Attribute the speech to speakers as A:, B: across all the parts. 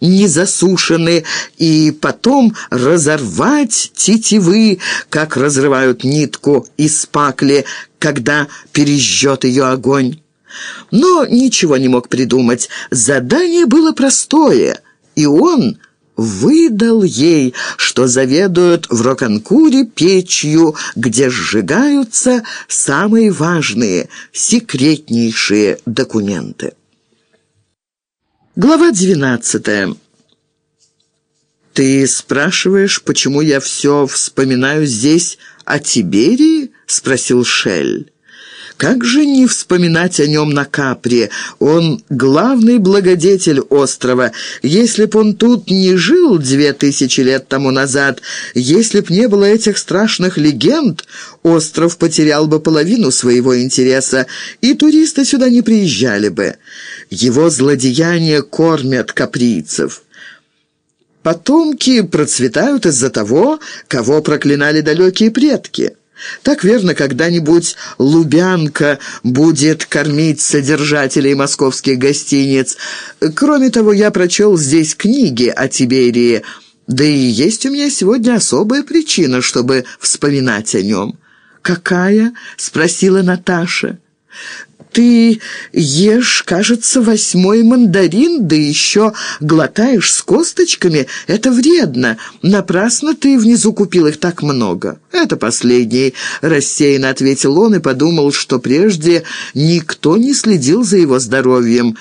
A: не засушены, и потом разорвать тетивы, как разрывают нитку из пакли, когда пережжет ее огонь. Но ничего не мог придумать. Задание было простое, и он выдал ей, что заведует в Роканкуре печью, где сжигаются самые важные, секретнейшие документы. Глава двенадцатая. «Ты спрашиваешь, почему я все вспоминаю здесь о Тиберии?» — спросил Шель. Как же не вспоминать о нем на Капре? Он главный благодетель острова. Если б он тут не жил две тысячи лет тому назад, если б не было этих страшных легенд, остров потерял бы половину своего интереса, и туристы сюда не приезжали бы. Его злодеяния кормят каприйцев». Потомки процветают из-за того, кого проклинали далекие предки. Так верно, когда-нибудь Лубянка будет кормить содержателей московских гостиниц. Кроме того, я прочел здесь книги о Тиберии, да и есть у меня сегодня особая причина, чтобы вспоминать о нем». «Какая?» — спросила Наташа. Ты ешь, кажется, восьмой мандарин, да еще глотаешь с косточками. Это вредно. Напрасно ты внизу купил их так много. Это последний, рассеянно ответил он и подумал, что прежде никто не следил за его здоровьем.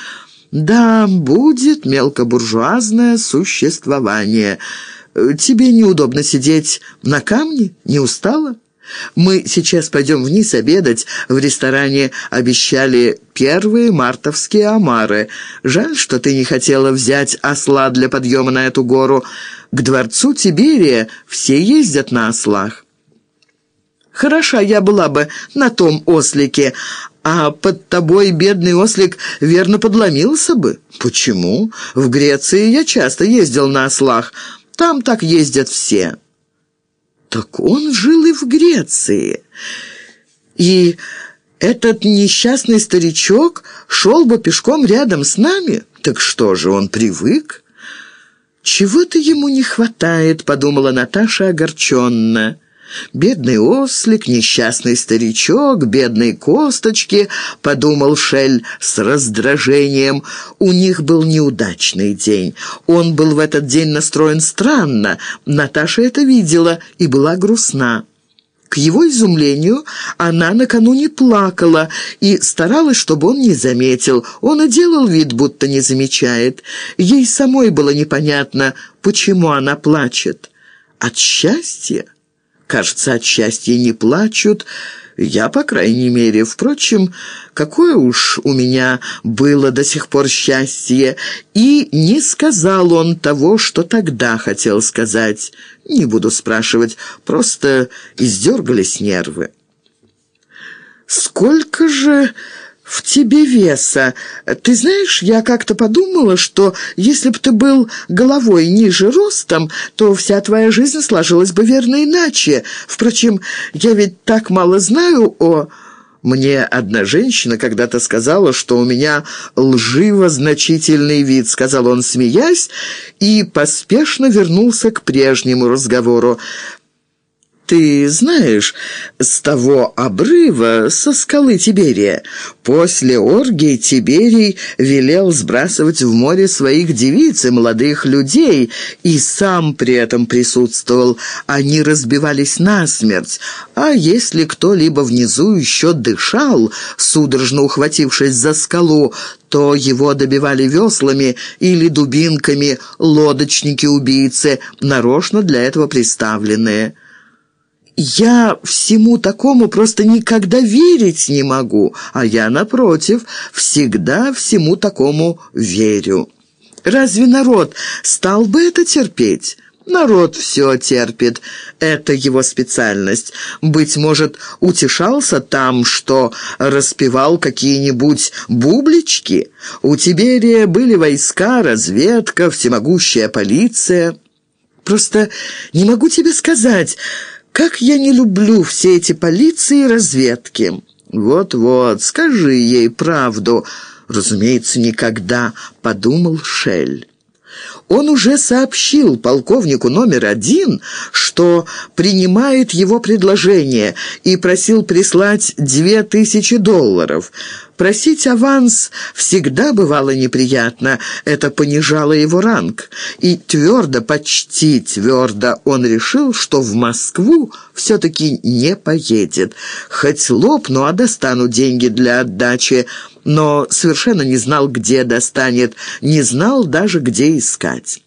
A: Да, будет мелкобуржуазное существование. Тебе неудобно сидеть на камне? Не устала? Мы сейчас пойдем вниз обедать. В ресторане обещали первые мартовские омары. Жаль, что ты не хотела взять осла для подъема на эту гору. К дворцу Тиберия все ездят на ослах. Хороша я была бы на том ослике, а под тобой бедный ослик верно подломился бы. Почему? В Греции я часто ездил на ослах. Там так ездят все». Так он жил и в Греции. И этот несчастный старичок шел бы пешком рядом с нами? Так что же, он привык? «Чего-то ему не хватает», — подумала Наташа огорченно. «Бедный ослик, несчастный старичок, бедные косточки», — подумал Шель с раздражением. У них был неудачный день. Он был в этот день настроен странно. Наташа это видела и была грустна. К его изумлению она накануне плакала и старалась, чтобы он не заметил. Он и делал вид, будто не замечает. Ей самой было непонятно, почему она плачет. От счастья? Кажется, от счастья не плачут. Я, по крайней мере. Впрочем, какое уж у меня было до сих пор счастье. И не сказал он того, что тогда хотел сказать. Не буду спрашивать, просто издергались нервы. «Сколько же...» в тебе веса. Ты знаешь, я как-то подумала, что если бы ты был головой ниже ростом, то вся твоя жизнь сложилась бы верно иначе. Впрочем, я ведь так мало знаю о... Мне одна женщина когда-то сказала, что у меня лживо-значительный вид, сказал он, смеясь, и поспешно вернулся к прежнему разговору. Ты знаешь, с того обрыва, со скалы Тиберия, после оргии Тиберий велел сбрасывать в море своих девиц и молодых людей, и сам при этом присутствовал. Они разбивались насмерть, а если кто-либо внизу еще дышал, судорожно ухватившись за скалу, то его добивали веслами или дубинками лодочники-убийцы, нарочно для этого приставленные. Я всему такому просто никогда верить не могу, а я, напротив, всегда всему такому верю. Разве народ стал бы это терпеть?» Народ все терпит. Это его специальность. Быть может, утешался там, что распевал какие-нибудь бублички? У Тиберия были войска, разведка, всемогущая полиция. Просто не могу тебе сказать... Как я не люблю все эти полиции и разведки. Вот-вот, скажи ей правду. Разумеется, никогда, подумал Шель. Он уже сообщил полковнику номер один, что принимает его предложение и просил прислать две тысячи долларов. Просить аванс всегда бывало неприятно, это понижало его ранг. И твердо, почти твердо он решил, что в Москву все-таки не поедет. Хоть лопну, а достану деньги для отдачи, но совершенно не знал, где достанет, не знал даже, где искать.